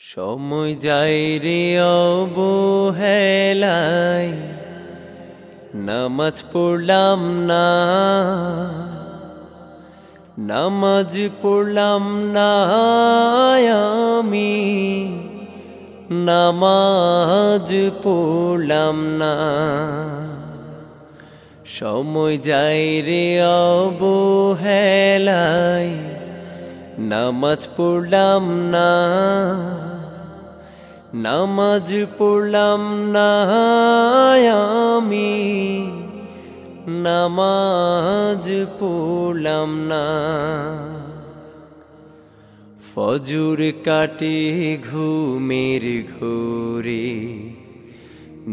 সময় যাই রে অবহেলায়, নামাজ পড়লাম না। নামাজ পড়লাম না আমি, নামাজ পড়লাম না। সময় যাই রে অবহেলায় নামাজ পড়লাম না, নামাজ পড়লাম না, আমি নামাজ পড়লাম না। ফজুর কাটে ঘুমের ঘোরে,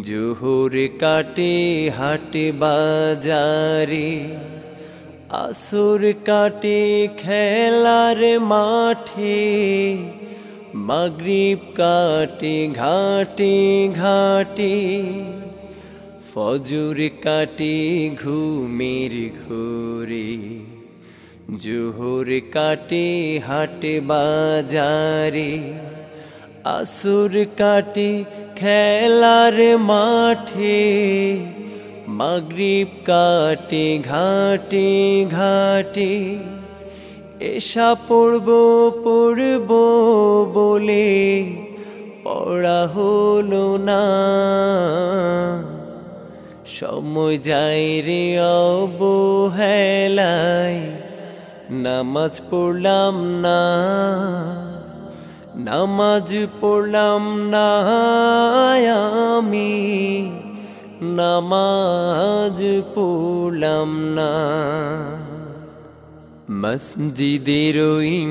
জোহর কাটে হাটে বাজারে আসর কাটে খেলার মাঠে, মাগরিব কাটে ঘাটে ঘাটে, ফজুর কাটে ঘুমের ঘোরে, জোহর কাটে হাটে বাজারে, আসুর কাটে খেলার মাঠে মাগরিব কাটে, ঘাটে ঘাটে। এসা পড়ব পড়ব বলে পড়া হলো না। সময় যাই রে অবহেলায়, নামাজ পড়লাম না। নামাজ পড়লাম না আমি। নামাজ পড়লাম না। মসজিদের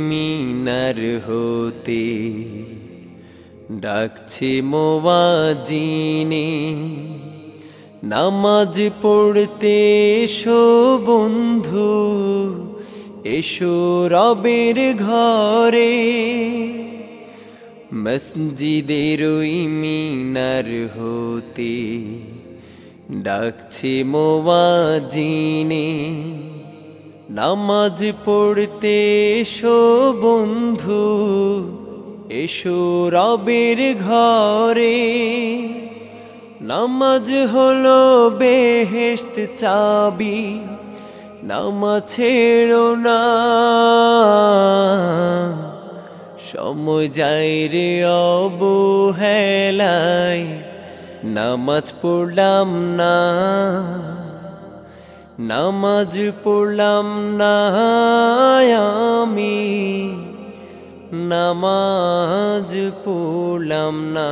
মিনার হতে ডাকছে মোয়াজিনে, নামাজ পড়তে এসো বন্ধু, এসো রবের ঘরে। মসজিদের মিনার হতে ডাকছে মোয়াজিনে, নামাজ পড়তে এসো বন্ধু, এসো রবের ঘরে। নামাজ হলো বেহেস্ত চাবি, নামাজ ছেড়ো না। সময় যাই রে অবহেলায় নামাজ পড়লাম না। নামাজ পড়লাম না আমি। নামাজ পড়লাম না।